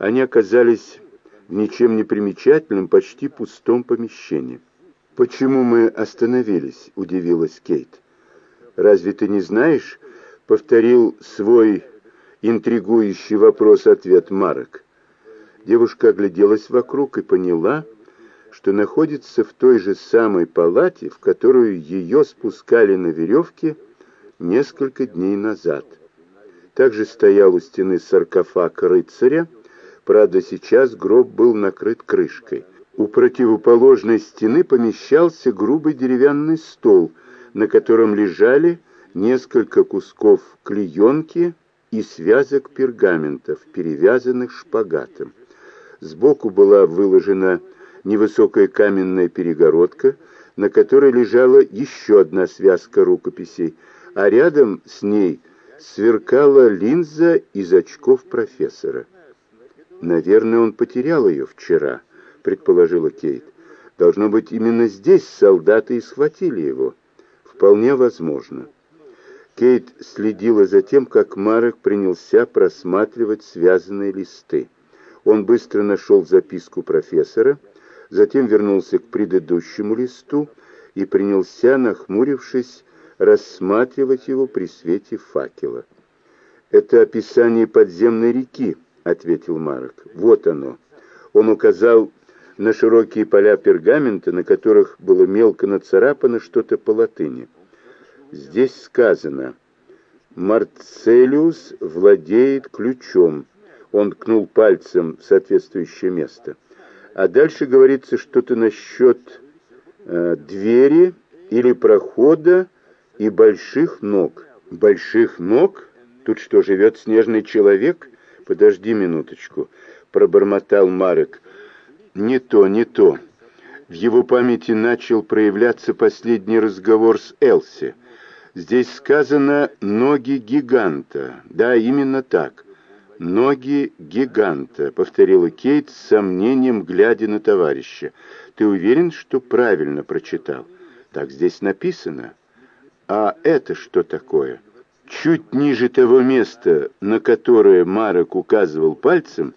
Они оказались в ничем не примечательном, почти пустом помещении. «Почему мы остановились?» — удивилась Кейт. «Разве ты не знаешь?» — повторил свой интригующий вопрос-ответ Марок. Девушка огляделась вокруг и поняла, что находится в той же самой палате, в которую ее спускали на веревке несколько дней назад. Также стоял у стены саркофаг рыцаря, правда, сейчас гроб был накрыт крышкой. У противоположной стены помещался грубый деревянный стол, на котором лежали несколько кусков клеенки и связок пергаментов, перевязанных шпагатом. Сбоку была выложена невысокая каменная перегородка, на которой лежала еще одна связка рукописей, а рядом с ней сверкала линза из очков профессора. «Наверное, он потерял ее вчера», — предположила Кейт. «Должно быть, именно здесь солдаты и схватили его. Вполне возможно». Кейт следила за тем, как Марек принялся просматривать связанные листы. Он быстро нашел записку профессора, затем вернулся к предыдущему листу и принялся, нахмурившись, рассматривать его при свете факела. «Это описание подземной реки», — ответил Марк. «Вот оно». Он указал на широкие поля пергамента, на которых было мелко нацарапано что-то по латыни. Здесь сказано «Марцелиус владеет ключом». Он ткнул пальцем в соответствующее место. А дальше говорится что-то насчет э, двери или прохода и больших ног. Больших ног? Тут что, живет снежный человек? Подожди минуточку, пробормотал Марек. Не то, не то. В его памяти начал проявляться последний разговор с Элси. Здесь сказано «ноги гиганта». Да, именно так. «Ноги гиганта», — повторила Кейт с сомнением, глядя на товарища. «Ты уверен, что правильно прочитал? Так здесь написано». «А это что такое?» Чуть ниже того места, на которое Марок указывал пальцем,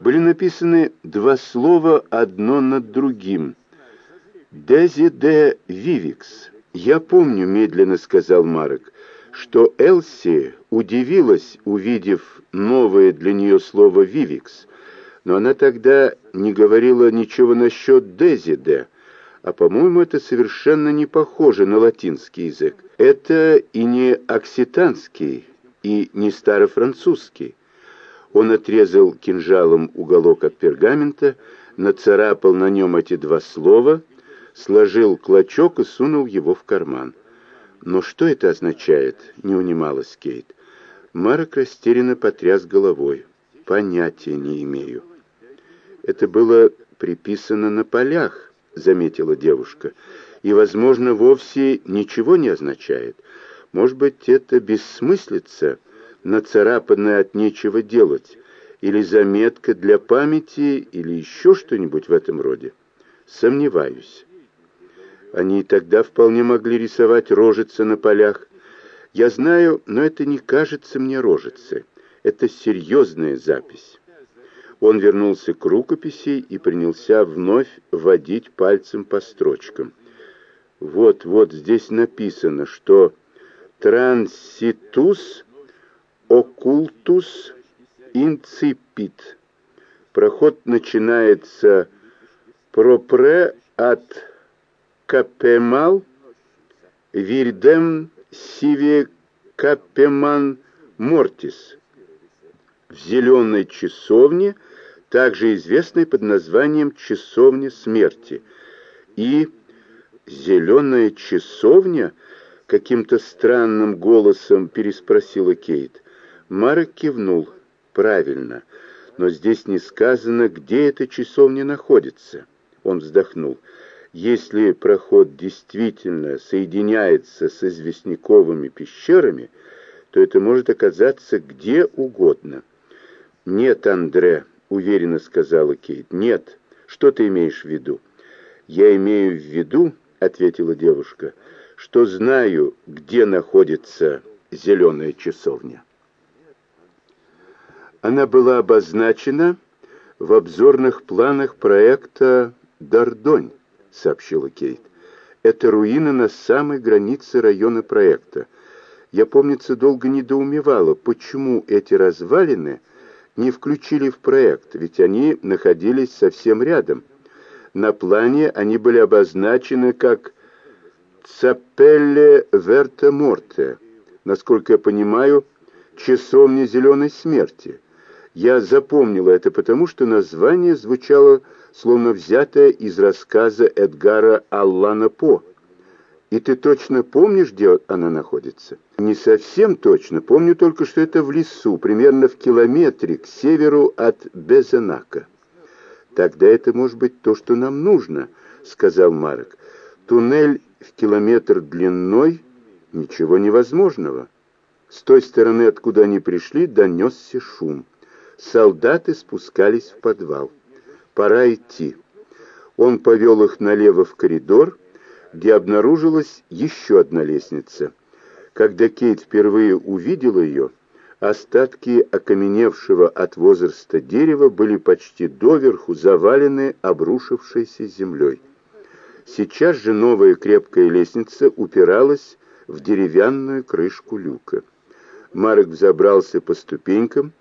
были написаны два слова одно над другим. «Дези де Вивикс». «Я помню», — медленно сказал Марок, что Элси удивилась, увидев новое для нее слово «Вивикс», но она тогда не говорила ничего насчет «Дезиде», а, по-моему, это совершенно не похоже на латинский язык. Это и не окситанский, и не старофранцузский. Он отрезал кинжалом уголок от пергамента, нацарапал на нем эти два слова — сложил клочок и сунул его в карман. «Но что это означает?» — не унималась Кейт. Марк растерянно потряс головой. «Понятия не имею». «Это было приписано на полях», — заметила девушка, «и, возможно, вовсе ничего не означает. Может быть, это бессмыслица, нацарапанная от нечего делать, или заметка для памяти, или еще что-нибудь в этом роде. Сомневаюсь». Они и тогда вполне могли рисовать рожицы на полях. Я знаю, но это не кажется мне рожицей. Это серьезная запись. Он вернулся к рукописи и принялся вновь водить пальцем по строчкам. Вот, вот здесь написано, что «Транситус оккультус инципит». Проход начинается «пропре от капемал, вирдем сиве капеман мортис. В зеленой часовне, также известной под названием «Часовня смерти». И «Зеленая часовня?» — каким-то странным голосом переспросила Кейт. Марек кивнул. «Правильно. Но здесь не сказано, где эта часовня находится». Он вздохнул. Если проход действительно соединяется с известняковыми пещерами, то это может оказаться где угодно. «Нет, Андре», — уверенно сказала Кейт, — «нет. Что ты имеешь в виду?» «Я имею в виду», — ответила девушка, — «что знаю, где находится зеленая часовня». Она была обозначена в обзорных планах проекта «Дордонь», — сообщила Кейт. «Это руины на самой границе района проекта. Я, помнится, долго недоумевала, почему эти развалины не включили в проект, ведь они находились совсем рядом. На плане они были обозначены как «Цапелле Верте Морте», насколько я понимаю, «Часовня зеленой смерти». Я запомнила это потому, что название звучало словно взятое из рассказа Эдгара Аллана По. «И ты точно помнишь, где она находится?» «Не совсем точно. Помню только, что это в лесу, примерно в километре к северу от Безенака». «Тогда это может быть то, что нам нужно», — сказал Марек. «Туннель в километр длиной — ничего невозможного». С той стороны, откуда они пришли, донесся шум. Солдаты спускались в подвал. Пора идти. Он повел их налево в коридор, где обнаружилась еще одна лестница. Когда Кейт впервые увидела ее, остатки окаменевшего от возраста дерева были почти доверху завалены обрушившейся землей. Сейчас же новая крепкая лестница упиралась в деревянную крышку люка. Марек взобрался по ступенькам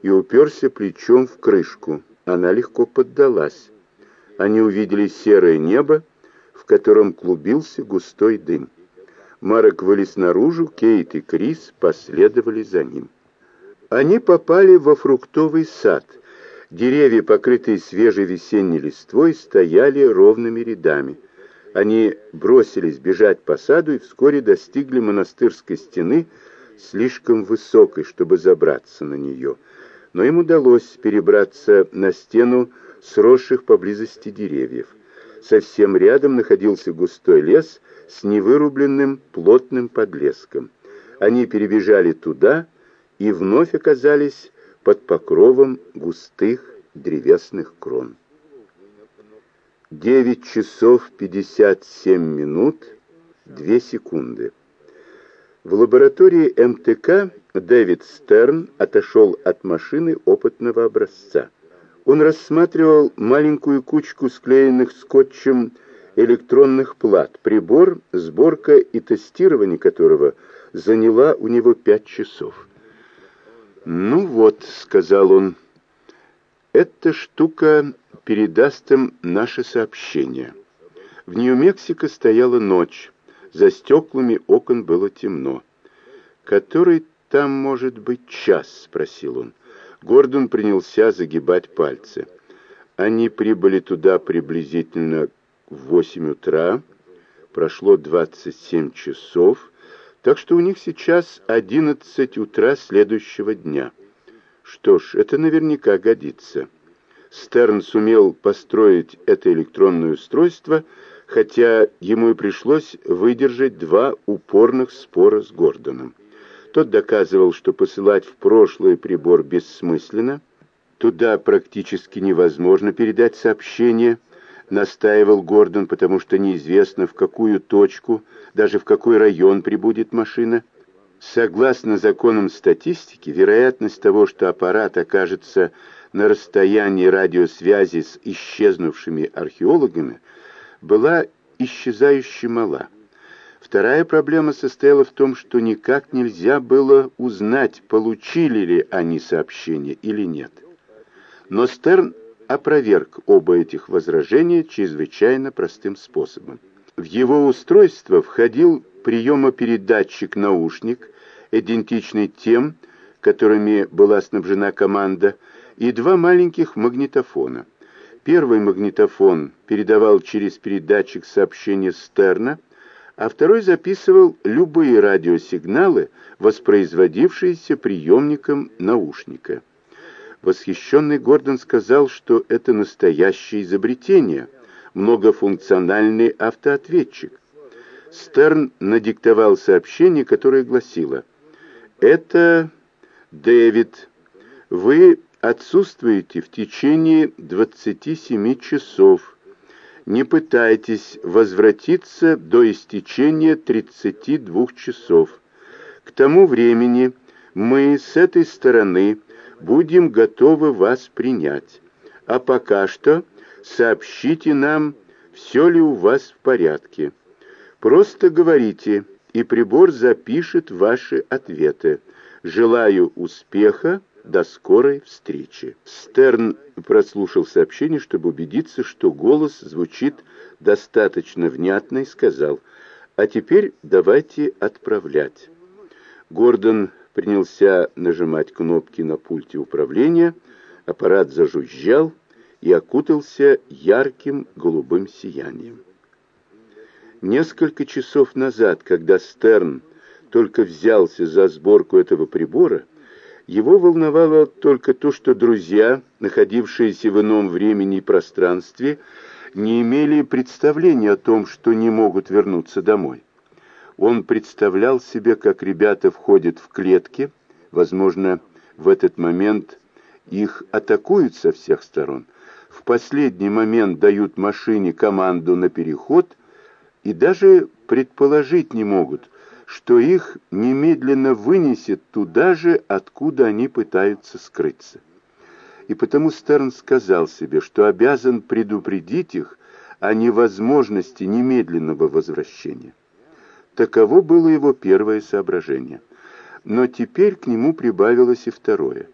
и уперся плечом в крышку. Она легко поддалась. Они увидели серое небо, в котором клубился густой дым. Марек вылез наружу, Кейт и Крис последовали за ним. Они попали во фруктовый сад. Деревья, покрытые свежей весенней листвой, стояли ровными рядами. Они бросились бежать по саду и вскоре достигли монастырской стены, слишком высокой, чтобы забраться на нее — но им удалось перебраться на стену сросших поблизости деревьев. Совсем рядом находился густой лес с невырубленным плотным подлеском. Они перебежали туда и вновь оказались под покровом густых древесных крон. Девять часов пятьдесят семь минут две секунды. В лаборатории МТК Дэвид Стерн отошел от машины опытного образца. Он рассматривал маленькую кучку склеенных скотчем электронных плат, прибор, сборка и тестирование которого заняла у него пять часов. «Ну вот», — сказал он, — «эта штука передаст им наше сообщение». В Нью-Мексико стояла ночь. За стеклами окон было темно. «Который там может быть час?» — спросил он. Гордон принялся загибать пальцы. Они прибыли туда приблизительно в восемь утра. Прошло двадцать семь часов, так что у них сейчас одиннадцать утра следующего дня. Что ж, это наверняка годится. Стерн сумел построить это электронное устройство — хотя ему и пришлось выдержать два упорных спора с Гордоном. Тот доказывал, что посылать в прошлое прибор бессмысленно, туда практически невозможно передать сообщение, настаивал Гордон, потому что неизвестно, в какую точку, даже в какой район прибудет машина. Согласно законам статистики, вероятность того, что аппарат окажется на расстоянии радиосвязи с исчезнувшими археологами – была исчезающе мала. Вторая проблема состояла в том, что никак нельзя было узнать, получили ли они сообщение или нет. Но Стерн опроверг оба этих возражения чрезвычайно простым способом. В его устройство входил приемопередатчик-наушник, идентичный тем, которыми была снабжена команда, и два маленьких магнитофона. Первый магнитофон передавал через передатчик сообщения Стерна, а второй записывал любые радиосигналы, воспроизводившиеся приемником наушника. Восхищенный Гордон сказал, что это настоящее изобретение, многофункциональный автоответчик. Стерн надиктовал сообщение, которое гласило «Это Дэвид. Вы отсутствуете в течение 27 часов. Не пытайтесь возвратиться до истечения 32 часов. К тому времени мы с этой стороны будем готовы вас принять. А пока что сообщите нам, все ли у вас в порядке. Просто говорите, и прибор запишет ваши ответы. Желаю успеха, до скорой встречи. Стерн прослушал сообщение, чтобы убедиться, что голос звучит достаточно внятно и сказал, «А теперь давайте отправлять». Гордон принялся нажимать кнопки на пульте управления, аппарат зажужжал и окутался ярким голубым сиянием. Несколько часов назад, когда Стерн только взялся за сборку этого прибора, его волновало только то, что друзья, находившиеся в ином времени и пространстве, не имели представления о том, что не могут вернуться домой. Он представлял себе, как ребята входят в клетки, возможно, в этот момент их атакуют со всех сторон, в последний момент дают машине команду на переход и даже предположить не могут, что их немедленно вынесет туда же, откуда они пытаются скрыться. И потому Стерн сказал себе, что обязан предупредить их о невозможности немедленного возвращения. Таково было его первое соображение. Но теперь к нему прибавилось и второе.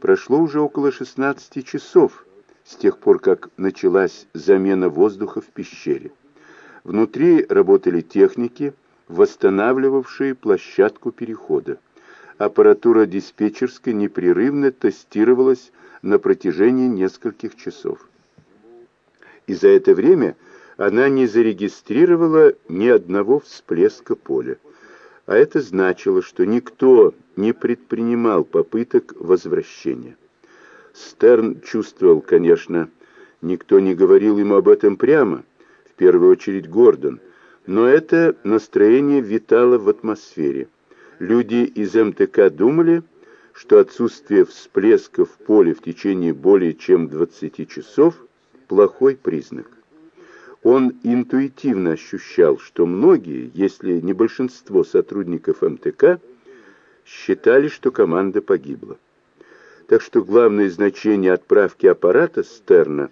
Прошло уже около 16 часов с тех пор, как началась замена воздуха в пещере. Внутри работали техники, восстанавливавшие площадку перехода. Аппаратура диспетчерской непрерывно тестировалась на протяжении нескольких часов. И за это время она не зарегистрировала ни одного всплеска поля. А это значило, что никто не предпринимал попыток возвращения. Стерн чувствовал, конечно, никто не говорил ему об этом прямо, в первую очередь Гордон – но это настроение витало в атмосфере. Люди из МТК думали, что отсутствие всплеска в поле в течение более чем 20 часов – плохой признак. Он интуитивно ощущал, что многие, если не большинство сотрудников МТК, считали, что команда погибла. Так что главное значение отправки аппарата Стерна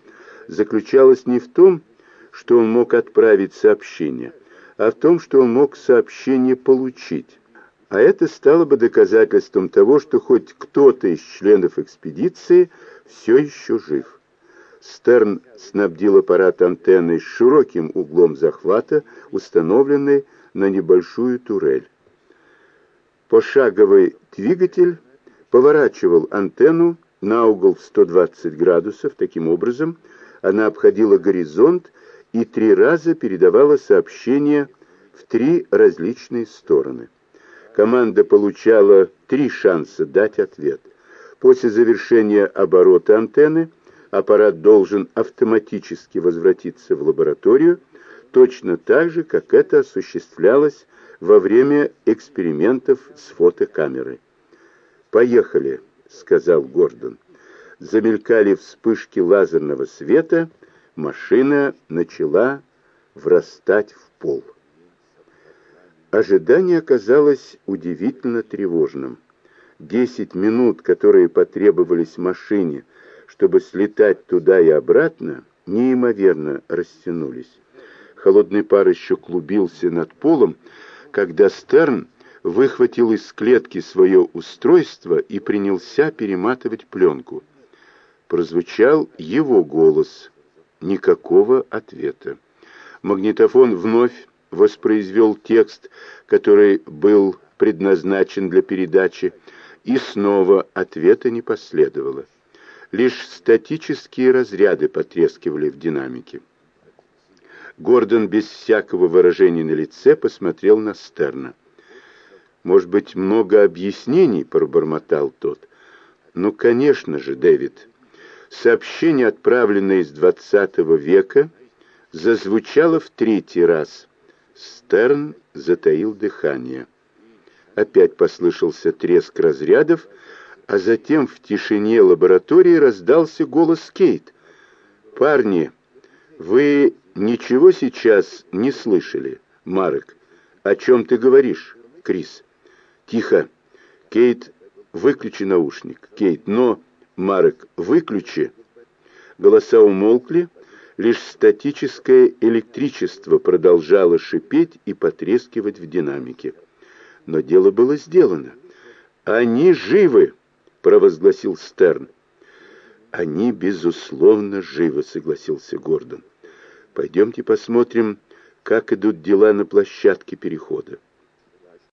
заключалось не в том, что он мог отправить сообщение – а в том, что он мог сообщение получить. А это стало бы доказательством того, что хоть кто-то из членов экспедиции все еще жив. Стерн снабдил аппарат антенной с широким углом захвата, установленной на небольшую турель. Пошаговый двигатель поворачивал антенну на угол в 120 градусов. Таким образом, она обходила горизонт и три раза передавала сообщение в три различные стороны. Команда получала три шанса дать ответ. После завершения оборота антенны аппарат должен автоматически возвратиться в лабораторию, точно так же, как это осуществлялось во время экспериментов с фотокамерой. «Поехали», — сказал Гордон. Замелькали вспышки лазерного света — машина начала врастать в пол. Ожидание оказалось удивительно тревожным. Десять минут, которые потребовались машине, чтобы слетать туда и обратно, неимоверно растянулись. Холодный пар еще клубился над полом, когда Стерн выхватил из клетки свое устройство и принялся перематывать пленку. Прозвучал его голос, Никакого ответа. Магнитофон вновь воспроизвел текст, который был предназначен для передачи, и снова ответа не последовало. Лишь статические разряды потрескивали в динамике. Гордон без всякого выражения на лице посмотрел на Стерна. «Может быть, много объяснений?» — пробормотал тот. «Ну, конечно же, Дэвид. Сообщение, отправленное из двадцатого века, зазвучало в третий раз. Стерн затаил дыхание. Опять послышался треск разрядов, а затем в тишине лаборатории раздался голос Кейт. «Парни, вы ничего сейчас не слышали, Марек? О чем ты говоришь, Крис?» «Тихо. Кейт, выключи наушник. Кейт, но...» Марек, выключи. Голоса умолкли, лишь статическое электричество продолжало шипеть и потрескивать в динамике. Но дело было сделано. «Они живы!» — провозгласил Стерн. «Они, безусловно, живы», — согласился Гордон. «Пойдемте посмотрим, как идут дела на площадке перехода».